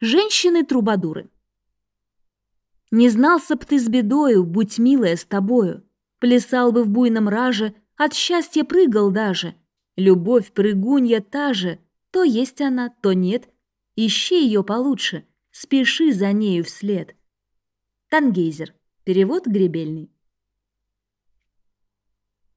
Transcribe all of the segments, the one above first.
Женщины-трубадуры. Не знался б ты с бедою, будь милая с тобою. Плясал бы в буйном раже, от счастья прыгал даже. Любовь прыгунья та же, то есть она, то нет. Ищи ее получше, спеши за нею вслед. Тангейзер. Перевод гребельный.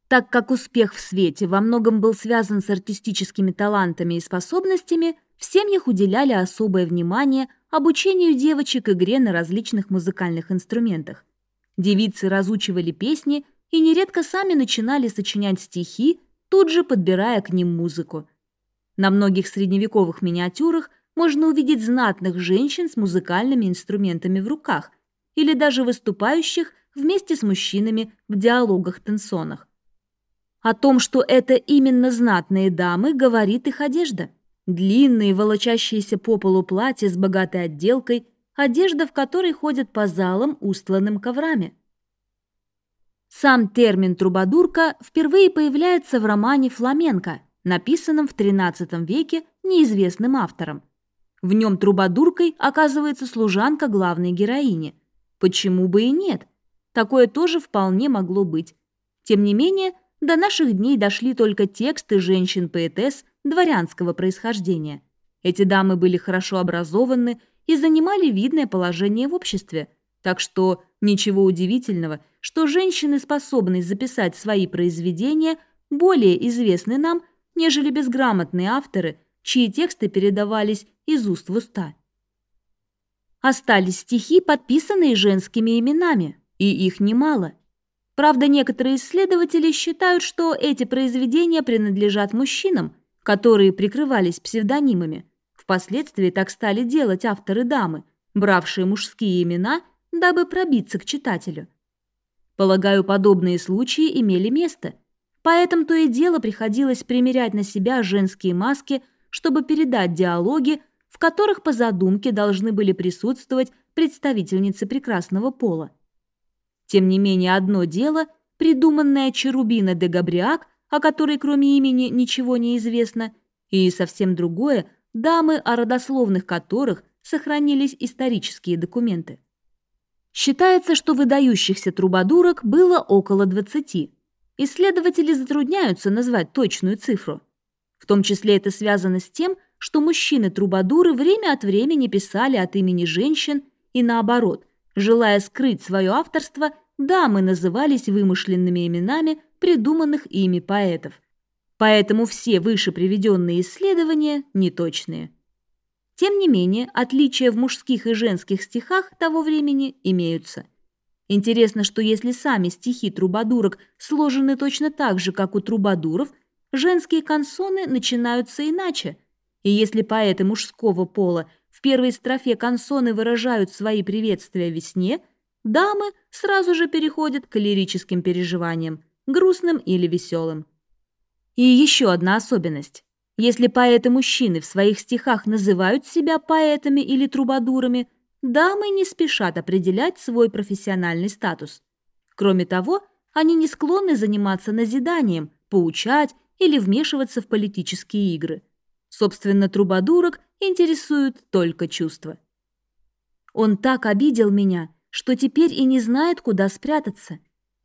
Так как успех в свете во многом был связан с артистическими талантами и способностями, в семьях уделяли особое внимание обучению девочек игре на различных музыкальных инструментах. Девицы разучивали песни и нередко сами начинали сочинять стихи, тут же подбирая к ним музыку. На многих средневековых миниатюрах можно увидеть знатных женщин с музыкальными инструментами в руках или даже выступающих вместе с мужчинами в диалогах-тенсонах. О том, что это именно знатные дамы, говорит их одежда. Длинные, волочащиеся по полу платья с богатой отделкой, одежда в которой ходят по залам, устланным коврами. Сам термин «трубадурка» впервые появляется в романе «Фламенко», написанном в XIII веке неизвестным автором. В нем трубадуркой оказывается служанка главной героини. Почему бы и нет? Такое тоже вполне могло быть. Тем не менее, до наших дней дошли только тексты женщин-поэтесс дворянского происхождения. Эти дамы были хорошо образованы и занимали видное положение в обществе, так что ничего удивительного, что женщины, способные записать свои произведения, более известны нам, нежели безграмотные авторы, чьи тексты передавались из уст в уста. Остались стихи, подписанные женскими именами, и их немало. Правда, некоторые исследователи считают, что эти произведения принадлежат мужчинам, которые прикрывались псевдонимами. Впоследствии так стали делать авторы дамы, бравшие мужские имена, дабы пробиться к читателю. Полагаю, подобные случаи имели место. Поэтому то и дело приходилось примерять на себя женские маски, чтобы передать диалоги, в которых по задумке должны были присутствовать представительницы прекрасного пола. Тем не менее, одно дело – придуманная Черубина де Габриак, о которой кроме имени ничего не известно, и совсем другое – дамы, о родословных которых сохранились исторические документы. Считается, что выдающихся трубадурок было около 20. Исследователи затрудняются назвать точную цифру. В том числе это связано с тем, что мужчины-трубадуры время от времени писали от имени женщин и наоборот, Желая скрыть свое авторство, дамы назывались вымышленными именами придуманных ими поэтов. Поэтому все выше приведенные исследования неточные. Тем не менее, отличия в мужских и женских стихах того времени имеются. Интересно, что если сами стихи трубадурок сложены точно так же, как у трубадуров, женские консоны начинаются иначе. И если поэты мужского пола в первой строфе консоны выражают свои приветствия весне, дамы сразу же переходят к лирическим переживаниям, грустным или веселым. И еще одна особенность. Если поэты-мужчины в своих стихах называют себя поэтами или трубадурами, дамы не спешат определять свой профессиональный статус. Кроме того, они не склонны заниматься назиданием, поучать или вмешиваться в политические игры. Собственно, трубадурок интересуют только чувства. Он так обидел меня, что теперь и не знает, куда спрятаться.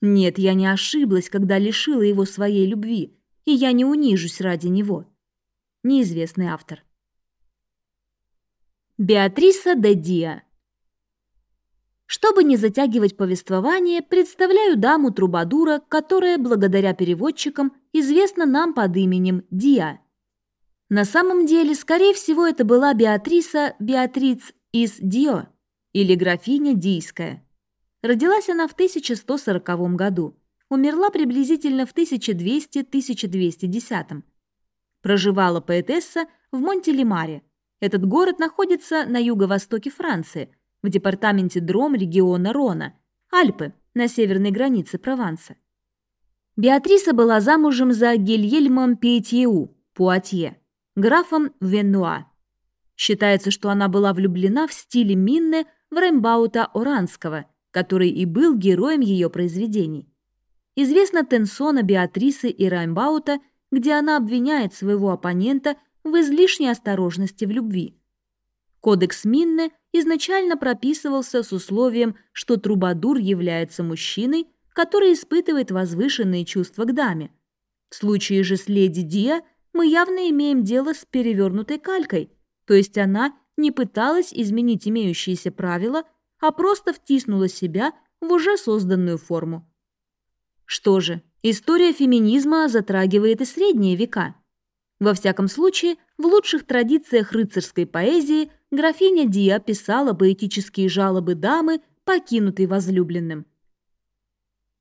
Нет, я не ошиблась, когда лишила его своей любви, и я не унижусь ради него. Неизвестный автор. Беатриса де Диа чтобы не затягивать повествование, представляю даму Трубадура, которая, благодаря переводчикам, известна нам под именем Диа. На самом деле, скорее всего, это была Беатриса Беатриц из Дио или графиня Дийская. Родилась она в 1140 году, умерла приблизительно в 1200-1210. Проживала поэтесса в Монтелемаре. Этот город находится на юго-востоке Франции, в департаменте Дром региона Рона, Альпы, на северной границе Прованса. Беатриса была замужем за Гильельмом Петьеу, Пуатье графом Венуа. Считается, что она была влюблена в стиле Минне в Рембаута Оранского, который и был героем ее произведений. Известна Тенсона Беатрисы и Раймбаута, где она обвиняет своего оппонента в излишней осторожности в любви. Кодекс Минне изначально прописывался с условием, что трубадур является мужчиной, который испытывает возвышенные чувства к даме. В случае же с леди Диа мы явно имеем дело с перевернутой калькой, то есть она не пыталась изменить имеющиеся правила, а просто втиснула себя в уже созданную форму. Что же, история феминизма затрагивает и средние века. Во всяком случае, в лучших традициях рыцарской поэзии графиня Диа писала поэтические жалобы дамы, покинутой возлюбленным.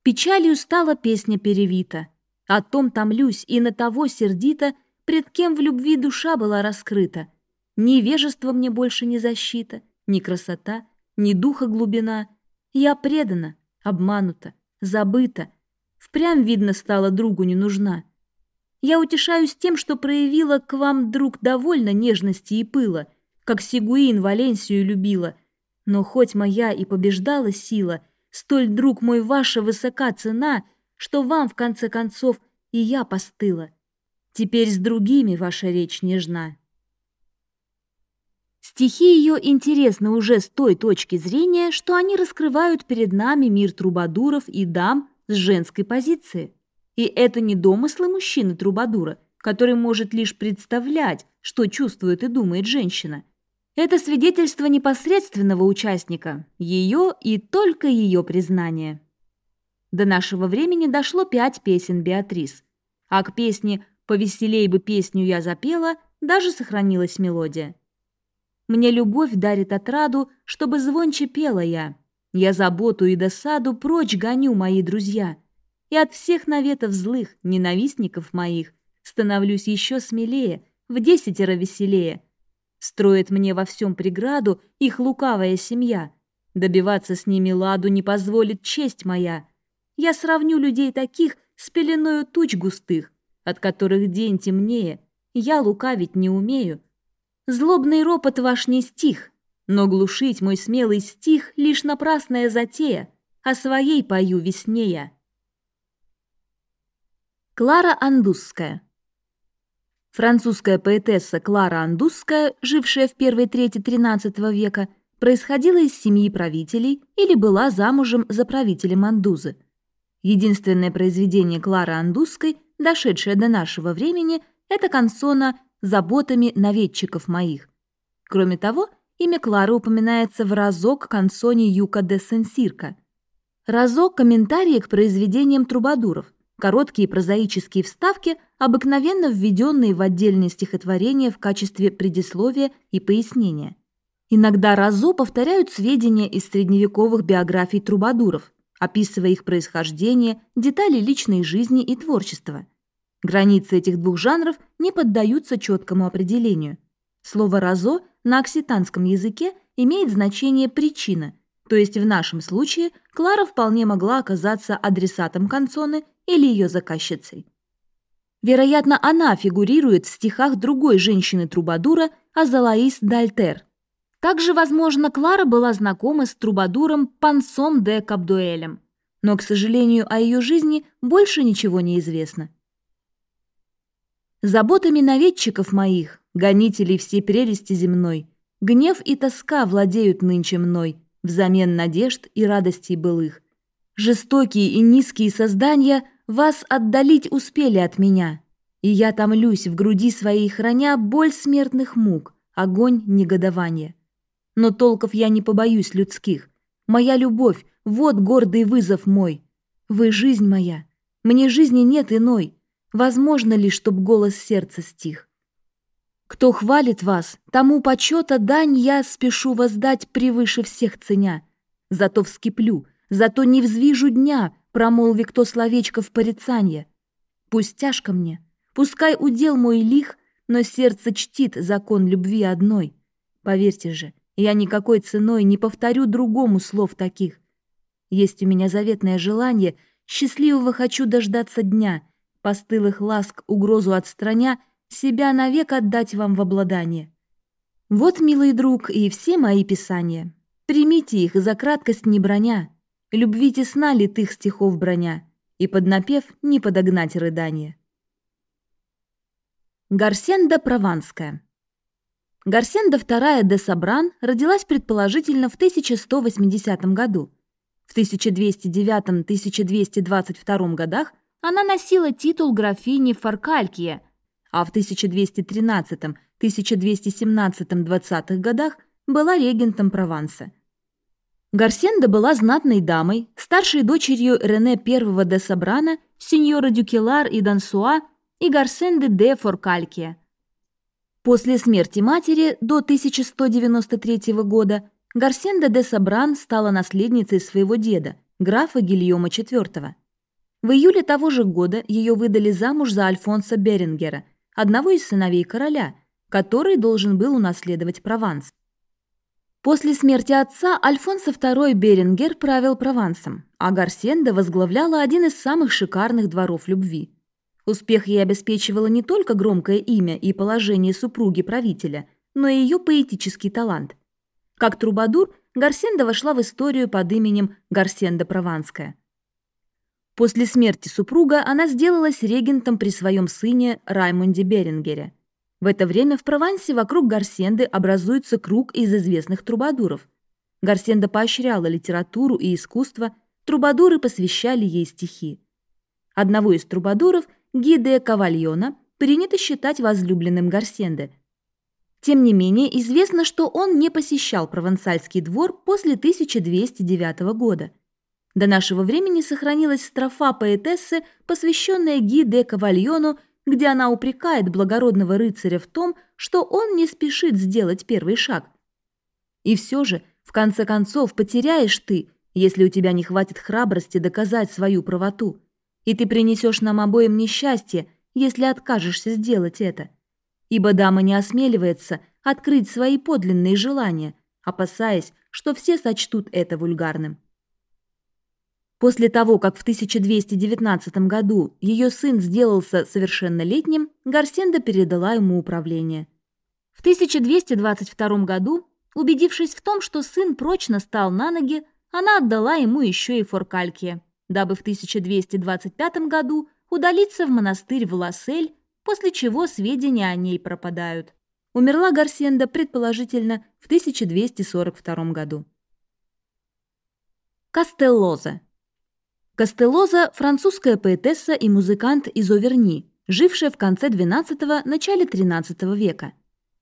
Печалью стала песня перевита. О том томлюсь и на того сердито, пред кем в любви душа была раскрыта. Ни вежество мне больше не защита, ни красота, ни духа глубина. Я предана, обманута, забыта. Впрямь, видно, стала другу не нужна. Я утешаюсь тем, что проявила к вам, друг, довольно нежности и пыла, как Сигуин Валенсию любила. Но хоть моя и побеждала сила — Столь, друг мой, ваша высока цена, что вам, в конце концов, и я постыла. Теперь с другими ваша речь нежна. Стихи ее интересны уже с той точки зрения, что они раскрывают перед нами мир трубадуров и дам с женской позиции. И это не домыслы мужчины-трубадура, который может лишь представлять, что чувствует и думает женщина – это свидетельство непосредственного участника, ее и только ее признание. До нашего времени дошло пять песен Беатрис, а к песне «Повеселей бы песню я запела» даже сохранилась мелодия. Мне любовь дарит отраду, чтобы звонче пела я. Я заботу и досаду прочь гоню, мои друзья. И от всех наветов злых, ненавистников моих, становлюсь еще смелее, в десятеро веселее — Строит мне во всем преграду их лукавая семья. Добиваться с ними ладу не позволит честь моя. Я сравню людей таких с пеленою туч густых, от которых день темнее. Я лукавить не умею. Злобный ропот ваш не стих, но глушить мой смелый стих лишь напрасная затея, а своей пою веснея. Клара Андусская Французская поэтесса Клара Андусская, жившая в первой трети XIII века, происходила из семьи правителей или была замужем за правителем Андузы. Единственное произведение Клары Андусской, дошедшее до нашего времени, это консона «Заботами наведчиков моих». Кроме того, имя Клары упоминается в разок консоне Юка де Сенсирка. Разок – комментарии к произведениям трубадуров – Короткие прозаические вставки, обыкновенно введенные в отдельные стихотворения в качестве предисловия и пояснения. Иногда разо повторяют сведения из средневековых биографий трубадуров, описывая их происхождение, детали личной жизни и творчества. Границы этих двух жанров не поддаются четкому определению. Слово «разо» на окситанском языке имеет значение «причина», то есть в нашем случае Клара вполне могла оказаться адресатом канцоны или ее заказчицей. Вероятно, она фигурирует в стихах другой женщины-трубадура Азалаис Дальтер. Также, возможно, Клара была знакома с трубадуром Пансом де Кабдуэлем, но, к сожалению, о ее жизни больше ничего не известно. Заботами наведчиков моих, гонителей всей прелести земной, гнев и тоска владеют нынче мной, взамен надежд и радостей былых. Жестокие и низкие создания вас отдалить успели от меня, и я томлюсь в груди своей, храня боль смертных мук, огонь негодования. Но толков я не побоюсь людских. Моя любовь — вот гордый вызов мой. Вы — жизнь моя, мне жизни нет иной. Возможно ли, чтоб голос сердца стих? Кто хвалит вас, тому почета дань я спешу воздать превыше всех ценя. Зато вскиплю, зато не взвижу дня, промолви кто словечко в порицанье. Пусть тяжко мне, пускай удел мой лих, но сердце чтит закон любви одной. Поверьте же, я никакой ценой не повторю другому слов таких. Есть у меня заветное желание, счастливого хочу дождаться дня, постылых ласк угрозу отстраня, себя навек отдать вам в обладание. Вот, милый друг, и все мои писания. Примите их за краткость не броня. Любви тесна литых стихов броня, и под напев не подогнать рыдание. Гарсенда Прованская Гарсенда II де Сабран родилась предположительно в 1180 году. В 1209-1222 годах она носила титул графини Фаркалькия, а в 1213-1217-20 годах была регентом Прованса. Гарсенда была знатной дамой, старшей дочерью Рене I де Сабрана, сеньора Дюкелар и Дансуа и Гарсенды де Форкалькия. После смерти матери до 1193 года Гарсенда де Сабран стала наследницей своего деда, графа Гильома IV. В июле того же года ее выдали замуж за Альфонса Берингера, одного из сыновей короля, который должен был унаследовать Прованс. После смерти отца Альфонсо II Берингер правил Провансом, а Гарсенда возглавляла один из самых шикарных дворов любви. Успех ей обеспечивало не только громкое имя и положение супруги правителя, но и ее поэтический талант. Как трубадур, Гарсенда вошла в историю под именем Гарсенда Прованская. После смерти супруга она сделалась регентом при своем сыне Раймонде Берингере – в это время в Провансе вокруг Гарсенды образуется круг из известных трубадуров. Гарсенда поощряла литературу и искусство, трубадуры посвящали ей стихи. Одного из трубадуров, Гиде Кавальона, принято считать возлюбленным Гарсенды. Тем не менее, известно, что он не посещал провансальский двор после 1209 года. До нашего времени сохранилась строфа поэтессы, посвященная Гиде Кавальону где она упрекает благородного рыцаря в том, что он не спешит сделать первый шаг. И все же, в конце концов, потеряешь ты, если у тебя не хватит храбрости доказать свою правоту, и ты принесешь нам обоим несчастье, если откажешься сделать это. Ибо дама не осмеливается открыть свои подлинные желания, опасаясь, что все сочтут это вульгарным. После того, как в 1219 году ее сын сделался совершеннолетним, Гарсенда передала ему управление. В 1222 году, убедившись в том, что сын прочно стал на ноги, она отдала ему еще и Форкалькия, дабы в 1225 году удалиться в монастырь в Лассель, после чего сведения о ней пропадают. Умерла Гарсенда, предположительно, в 1242 году. Кастеллоза Кастелоза – французская поэтесса и музыкант из Оверни, жившая в конце XII – начале XIII века.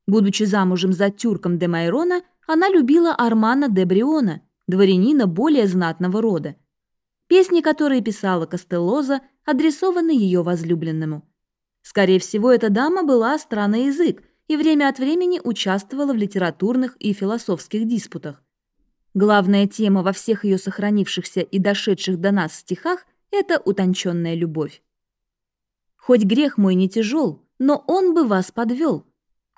Будучи замужем за тюрком де Майрона, она любила Армана де Бриона, дворянина более знатного рода. Песни, которые писала Кастеллоза, адресованы ее возлюбленному. Скорее всего, эта дама была остра на язык и время от времени участвовала в литературных и философских диспутах. Главная тема во всех ее сохранившихся и дошедших до нас стихах – это утонченная любовь. Хоть грех мой не тяжел, но он бы вас подвел,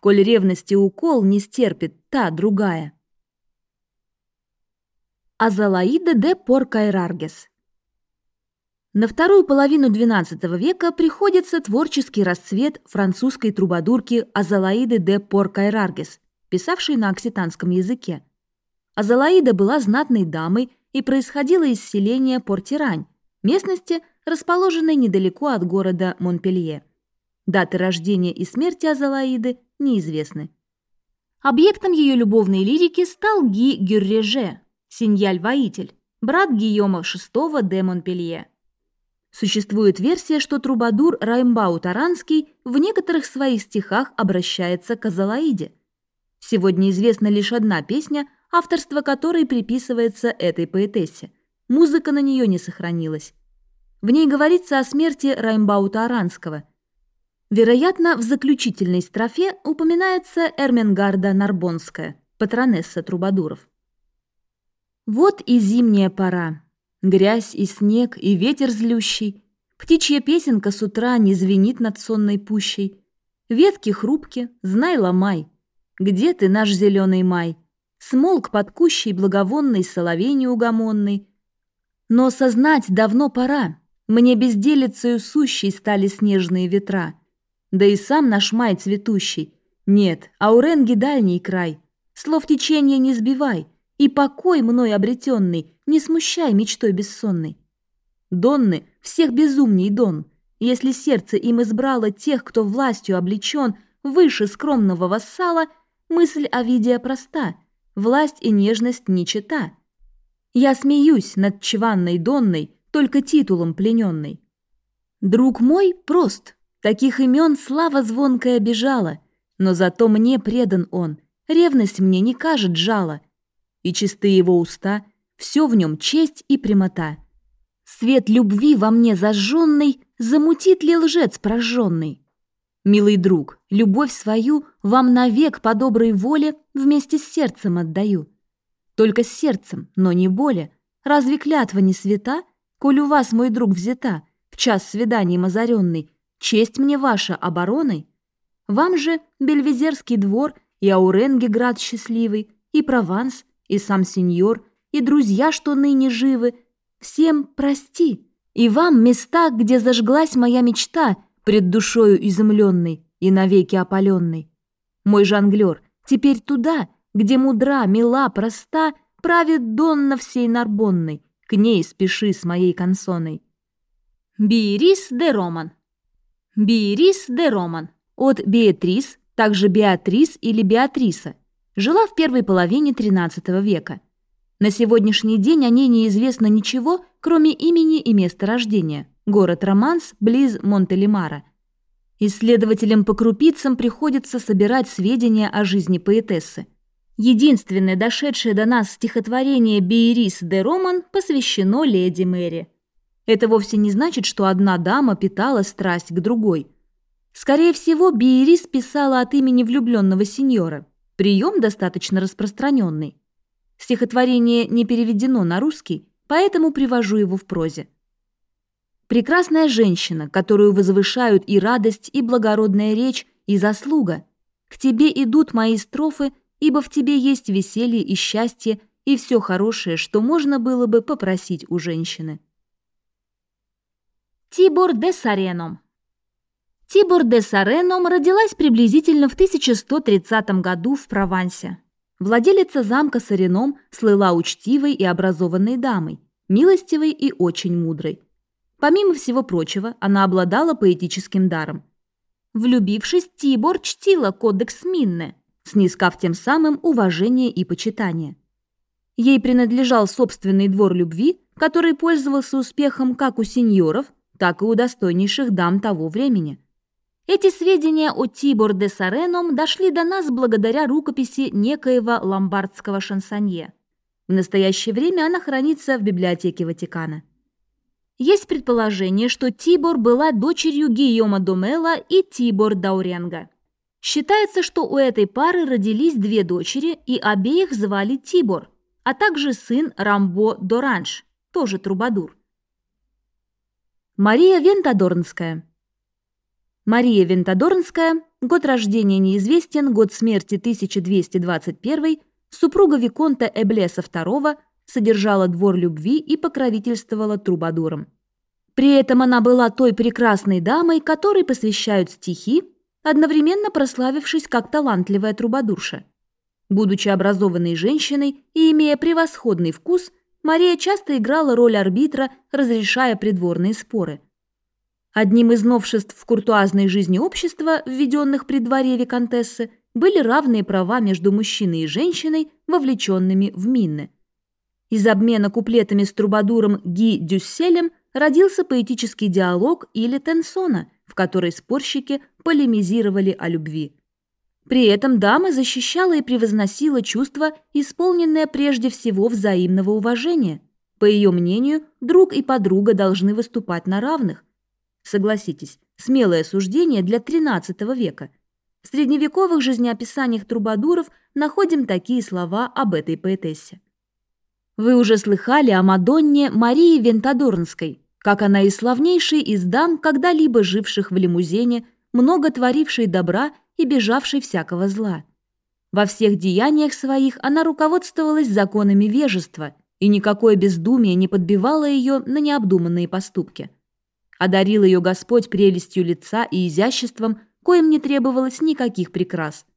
коль ревности укол не стерпит та другая. Азалаида де Поркайраргес На вторую половину XII века приходится творческий расцвет французской трубадурки Азалаиды де Поркайраргес, писавшей на окситанском языке. Азалаида была знатной дамой и происходила из селения Портирань, местности, расположенной недалеко от города Монпелье. Даты рождения и смерти Азалаиды неизвестны. Объектом ее любовной лирики стал Ги Гюрреже, синьяль-воитель, брат Гийома VI де Монпелье. Существует версия, что трубадур Раймбау Таранский в некоторых своих стихах обращается к Азалаиде. Сегодня известна лишь одна песня – авторство которой приписывается этой поэтессе. Музыка на нее не сохранилась. В ней говорится о смерти Раймбаута Аранского. Вероятно, в заключительной строфе упоминается Эрменгарда Нарбонская, патронесса Трубадуров. Вот и зимняя пора. Грязь и снег, и ветер злющий. Птичья песенка с утра не звенит над сонной пущей. Ветки хрупки, знай ломай. Где ты, наш зеленый май? Смолк под кущей благовонной соловей неугомонный. Но сознать давно пора, мне безделицею сущей стали снежные ветра. Да и сам наш май цветущий. Нет, Ауренги дальний край. Слов течения не сбивай, и покой мной обретенный не смущай мечтой бессонной. Донны всех безумней Дон, если сердце им избрало тех, кто властью облечен, выше скромного вассала — мысль Овидия проста, власть и нежность не чета. Я смеюсь над чванной Донной, только титулом плененной. Друг мой прост, таких имен слава звонкая бежала, но зато мне предан он, ревность мне не кажет жала. И чистые его уста, все в нем честь и прямота. Свет любви во мне зажженный замутит ли лжец прожженный? Милый друг, любовь свою вам навек по доброй воле вместе с сердцем отдаю. Только с сердцем, но не более. Разве клятва не свята, коль у вас, мой друг, взята, в час свиданий озаренный, честь мне ваша обороной? Вам же Бельвизерский двор и Ауренги град счастливый, и Прованс, и сам сеньор, и друзья, что ныне живы, всем прости. И вам места, где зажглась моя мечта — пред душою изумленной и навеки опаленной. Мой жонглер, теперь туда, где мудра, мила, проста, правит Донна всей Нарбонной, к ней спеши с моей консоной. Биерис де Роман Биерис де Роман от Беатрис, также Беатрис или Беатриса, жила в первой половине XIII века. На сегодняшний день о ней неизвестно ничего, кроме имени и места рождения – город Романс близ Монтелемара. Исследователям по крупицам приходится собирать сведения о жизни поэтессы. Единственное дошедшее до нас стихотворение «Бейрис де Роман» посвящено леди Мэри. Это вовсе не значит, что одна дама питала страсть к другой. Скорее всего, Бейрис писала от имени влюбленного сеньора. Прием достаточно распространенный. Стихотворение не переведено на русский, поэтому привожу его в прозе. Прекрасная женщина, которую возвышают и радость, и благородная речь, и заслуга. К тебе идут мои строфы, ибо в тебе есть веселье и счастье, и все хорошее, что можно было бы попросить у женщины. Тибор де Сареном Тибор де Сареном родилась приблизительно в 1130 году в Провансе. Владелица замка Сареном слыла учтивой и образованной дамой, милостивой и очень мудрой. Помимо всего прочего, она обладала поэтическим даром. Влюбившись, Тибор чтила кодекс Минне, снискав тем самым уважение и почитание. Ей принадлежал собственный двор любви, который пользовался успехом как у сеньоров, так и у достойнейших дам того времени. Эти сведения о Тибор де Сареном дошли до нас благодаря рукописи некоего ломбардского шансонье. В настоящее время она хранится в библиотеке Ватикана. Есть предположение, что Тибор была дочерью Гийома Домела и Тибор Дауренга. Считается, что у этой пары родились две дочери, и обеих звали Тибор, а также сын Рамбо Доранж, тоже трубадур. Мария Вентадорнская Мария Вентадорнская, год рождения неизвестен, год смерти 1221, супруга Виконта Эблеса II, содержала двор любви и покровительствовала трубадурам. При этом она была той прекрасной дамой, которой посвящают стихи, одновременно прославившись как талантливая трубадурша. Будучи образованной женщиной и имея превосходный вкус, Мария часто играла роль арбитра, разрешая придворные споры. Одним из новшеств в куртуазной жизни общества, введенных при дворе виконтессы, были равные права между мужчиной и женщиной, вовлеченными в минны. Из обмена куплетами с трубадуром Ги Дюсселем родился поэтический диалог или тенсона, в которой спорщики полемизировали о любви. При этом дама защищала и превозносила чувство, исполненное прежде всего взаимного уважения. По ее мнению, друг и подруга должны выступать на равных. Согласитесь, смелое суждение для XIII века. В средневековых жизнеописаниях трубадуров находим такие слова об этой поэтессе. Вы уже слыхали о Мадонне Марии Вентадорнской, как она из славнейшей из дам, когда-либо живших в лимузине, много творившей добра и бежавшей всякого зла. Во всех деяниях своих она руководствовалась законами вежества, и никакое бездумие не подбивало ее на необдуманные поступки. Одарил ее Господь прелестью лица и изяществом, коим не требовалось никаких прикрас –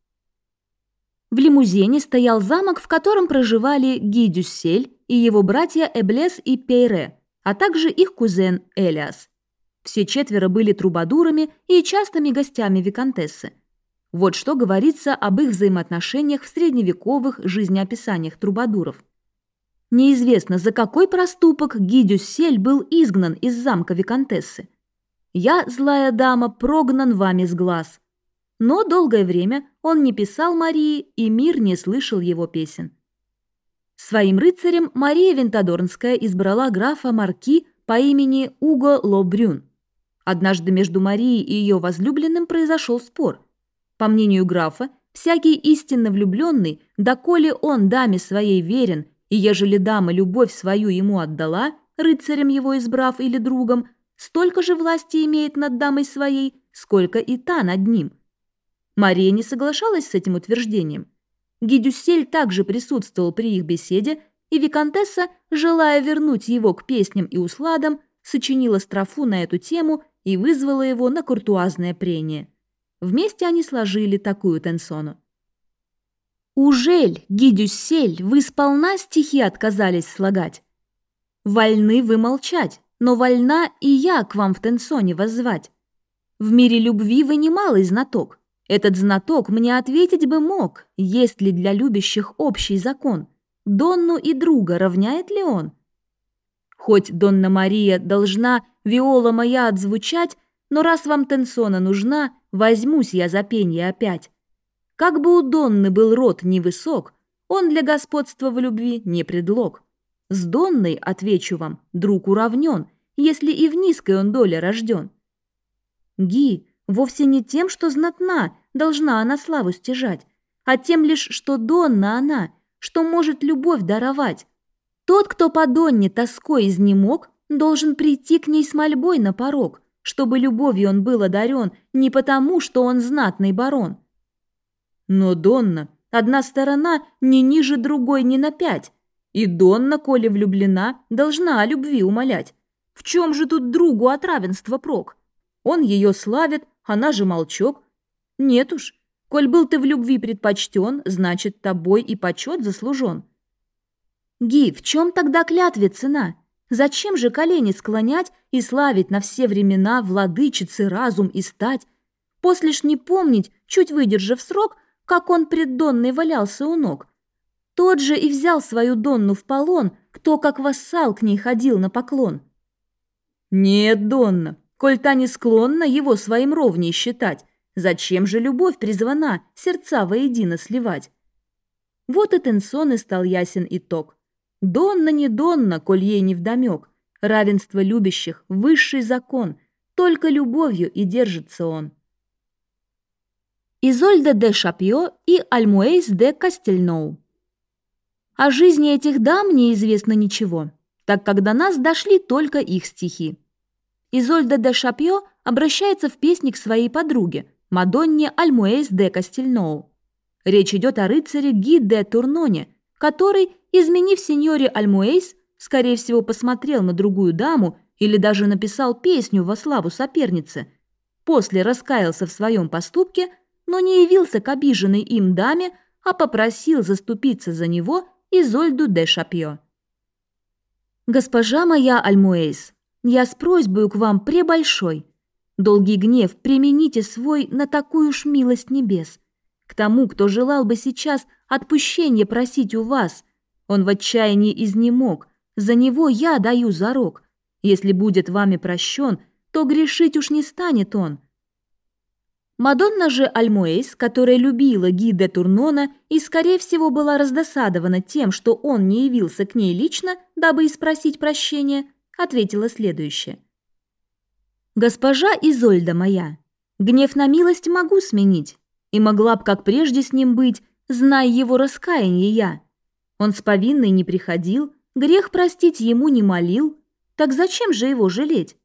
в лимузине стоял замок, в котором проживали Ги Дюссель и его братья Эблес и Пейре, а также их кузен Элиас. Все четверо были трубадурами и частыми гостями виконтессы. Вот что говорится об их взаимоотношениях в средневековых жизнеописаниях трубадуров. Неизвестно, за какой проступок Гидюссель был изгнан из замка Викантессы. «Я, злая дама, прогнан вами с глаз». Но долгое время он не писал Марии, и мир не слышал его песен. Своим рыцарем Мария Винтадорнская избрала графа Марки по имени Уго Лобрюн. Однажды между Марией и ее возлюбленным произошел спор. По мнению графа, всякий истинно влюбленный, доколе он даме своей верен, и ежели дама любовь свою ему отдала, рыцарем его избрав или другом, столько же власти имеет над дамой своей, сколько и та над ним. Мария не соглашалась с этим утверждением – Гидюссель также присутствовал при их беседе, и Викантесса, желая вернуть его к песням и усладам, сочинила строфу на эту тему и вызвала его на куртуазное прение. Вместе они сложили такую тенсону. «Ужель, Гидюссель, вы сполна стихи отказались слагать? Вольны вы молчать, но вольна и я к вам в тенсоне воззвать. В мире любви вы немалый знаток». Этот знаток мне ответить бы мог, есть ли для любящих общий закон. Донну и друга равняет ли он? Хоть Донна Мария должна виола моя отзвучать, но раз вам Тенсона нужна, возьмусь я за пенье опять. Как бы у Донны был род невысок, он для господства в любви не предлог. С Донной, отвечу вам, друг уравнен, если и в низкой он доле рожден. Ги, Вовсе не тем, что знатна, должна она славу стяжать, а тем лишь, что донна она, что может любовь даровать. Тот, кто по донне тоской изнемог, должен прийти к ней с мольбой на порог, чтобы любовью он был одарен не потому, что он знатный барон. Но Донна, одна сторона не ниже другой ни на пять, и Донна, коли влюблена, должна о любви умолять. В чем же тут другу от равенства прок? Он ее славит, она же молчок. Нет уж, коль был ты в любви предпочтен, значит, тобой и почет заслужен. Ги, в чем тогда клятве цена? Зачем же колени склонять и славить на все времена владычицы разум и стать? После ж не помнить, чуть выдержав срок, как он пред Донной валялся у ног. Тот же и взял свою Донну в полон, кто как вассал к ней ходил на поклон. «Нет, Донна, Коль та не склонна его своим ровней считать, зачем же любовь призвана сердца воедино сливать? Вот и Тенсон и стал ясен итог. Донна не Донна, коль ей не вдомек. Равенство любящих – высший закон, только любовью и держится он. Изольда де Шапье и Альмуэйс де Кастельноу. О жизни этих дам неизвестно ничего, так как до нас дошли только их стихи. Изольда де Шапье обращается в песне к своей подруге, Мадонне Альмуэйс де Кастельноу. Речь идет о рыцаре Ги де Турноне, который, изменив сеньоре Альмуэйс, скорее всего, посмотрел на другую даму или даже написал песню во славу соперницы. После раскаялся в своем поступке, но не явился к обиженной им даме, а попросил заступиться за него Изольду де Шапье. «Госпожа моя Альмуэйс, я с просьбою к вам пребольшой. Долгий гнев примените свой на такую ж милость небес. К тому, кто желал бы сейчас отпущения просить у вас. Он в отчаянии изнемог. За него я даю зарок. Если будет вами прощен, то грешить уж не станет он. Мадонна же Альмуэйс, которая любила Гиде Турнона и, скорее всего, была раздосадована тем, что он не явился к ней лично, дабы испросить прощения, ответила следующее. «Госпожа Изольда моя, гнев на милость могу сменить, и могла б, как прежде с ним быть, зная его раскаяние я. Он с повинной не приходил, грех простить ему не молил, так зачем же его жалеть?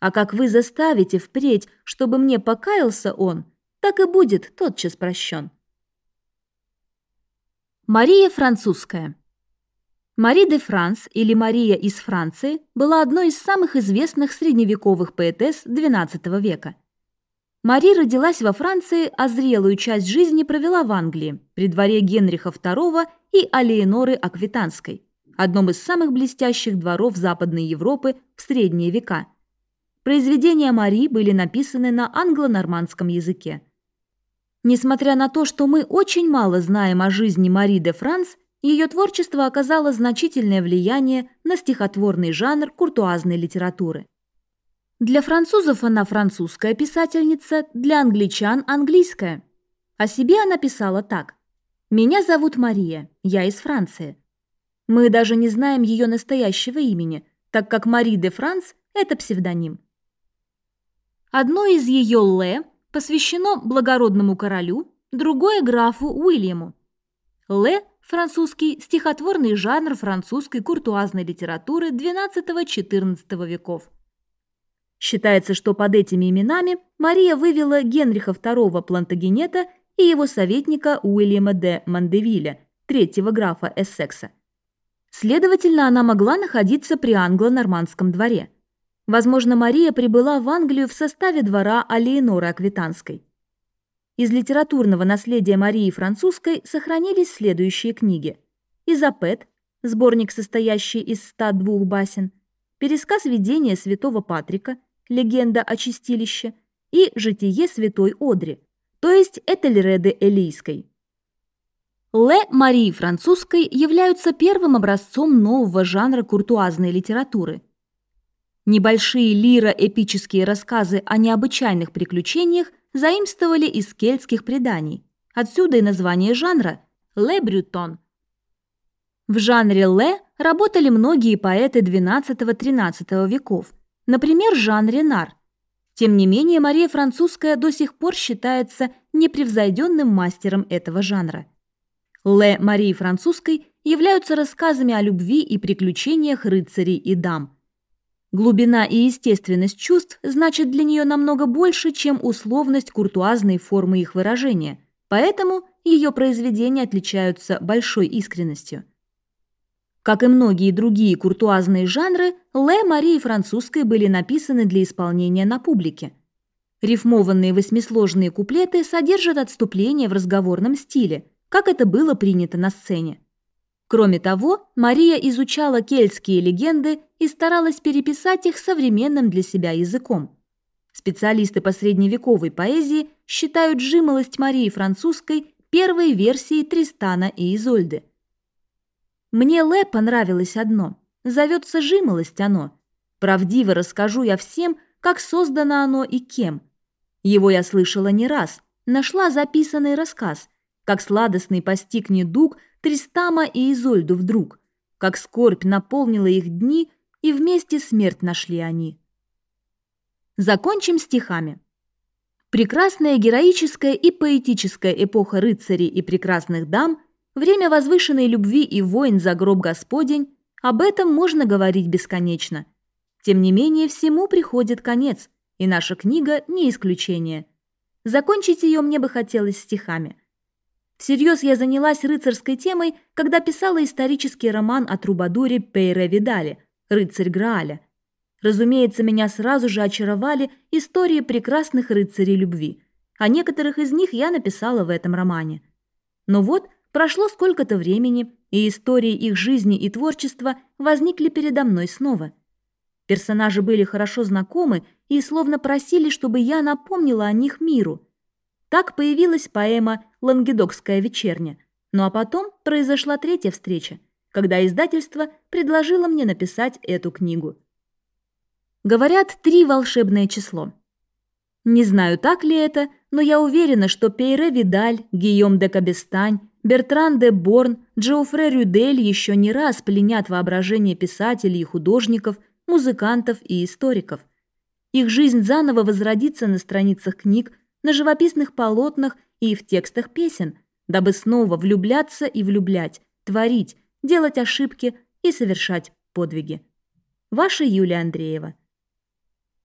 А как вы заставите впредь, чтобы мне покаялся он, так и будет тотчас прощен». Мария Французская Мари де Франс или Мария из Франции была одной из самых известных средневековых поэтесс XII века. Мари родилась во Франции, а зрелую часть жизни провела в Англии, при дворе Генриха II и Алеиноры Аквитанской, одном из самых блестящих дворов Западной Европы в средние века. Произведения Мари были написаны на англо-нормандском языке. Несмотря на то, что мы очень мало знаем о жизни Мари де Франс, ее творчество оказало значительное влияние на стихотворный жанр куртуазной литературы. Для французов она французская писательница, для англичан – английская. О себе она писала так. «Меня зовут Мария, я из Франции». Мы даже не знаем ее настоящего имени, так как Мари де Франс – это псевдоним. Одно из ее «ле» посвящено благородному королю, другое – графу Уильяму. «Ле» – французский стихотворный жанр французской куртуазной литературы XII-XIV веков. Считается, что под этими именами Мария вывела Генриха II Плантагенета и его советника Уильяма де Мандевиля, третьего графа Эссекса. Следовательно, она могла находиться при англо-нормандском дворе – Возможно, Мария прибыла в Англию в составе двора Алиеноры Аквитанской. Из литературного наследия Марии Французской сохранились следующие книги. «Изапет», сборник, состоящий из 102 басен, пересказ видения святого Патрика, легенда о чистилище, и житие святой Одри, то есть Этельреды Элийской. Ле Марии Французской являются первым образцом нового жанра куртуазной литературы – Небольшие лиро-эпические рассказы о необычайных приключениях заимствовали из кельтских преданий. Отсюда и название жанра «Ле Брютон». В жанре «Ле» работали многие поэты XII-XIII веков, например, Жан Ренар. Тем не менее, Мария Французская до сих пор считается непревзойденным мастером этого жанра. «Ле» Марии Французской являются рассказами о любви и приключениях рыцарей и дам – Глубина и естественность чувств значит для нее намного больше, чем условность куртуазной формы их выражения, поэтому ее произведения отличаются большой искренностью. Как и многие другие куртуазные жанры, Ле Марии Французской были написаны для исполнения на публике. Рифмованные восьмисложные куплеты содержат отступления в разговорном стиле, как это было принято на сцене. Кроме того, Мария изучала кельтские легенды и старалась переписать их современным для себя языком. Специалисты по средневековой поэзии считают «Жимолость Марии Французской» первой версией Тристана и Изольды. Мне Ле понравилось одно. Зовется «Жимолость» оно. Правдиво расскажу я всем, как создано оно и кем. Его я слышала не раз, нашла записанный рассказ, как сладостный постиг недуг – Тристама и Изольду вдруг, как скорбь наполнила их дни, и вместе смерть нашли они. Закончим стихами. Прекрасная героическая и поэтическая эпоха рыцарей и прекрасных дам, время возвышенной любви и войн за гроб Господень, об этом можно говорить бесконечно. Тем не менее, всему приходит конец, и наша книга не исключение. Закончить ее мне бы хотелось стихами. Всерьез я занялась рыцарской темой, когда писала исторический роман о трубадуре Пейре Видале «Рыцарь Грааля». Разумеется, меня сразу же очаровали истории прекрасных рыцарей любви. О некоторых из них я написала в этом романе. Но вот прошло сколько-то времени, и истории их жизни и творчества возникли передо мной снова. Персонажи были хорошо знакомы и словно просили, чтобы я напомнила о них миру – так появилась поэма «Лангедокская вечерня». Ну а потом произошла третья встреча, когда издательство предложило мне написать эту книгу. Говорят, три волшебное число. Не знаю, так ли это, но я уверена, что Пейре Видаль, Гийом де Кабестань, Бертран де Борн, Джоуфре Рюдель еще не раз пленят воображение писателей и художников, музыкантов и историков. Их жизнь заново возродится на страницах книг, на живописных полотнах и в текстах песен, дабы снова влюбляться и влюблять, творить, делать ошибки и совершать подвиги. Ваша Юлия Андреева.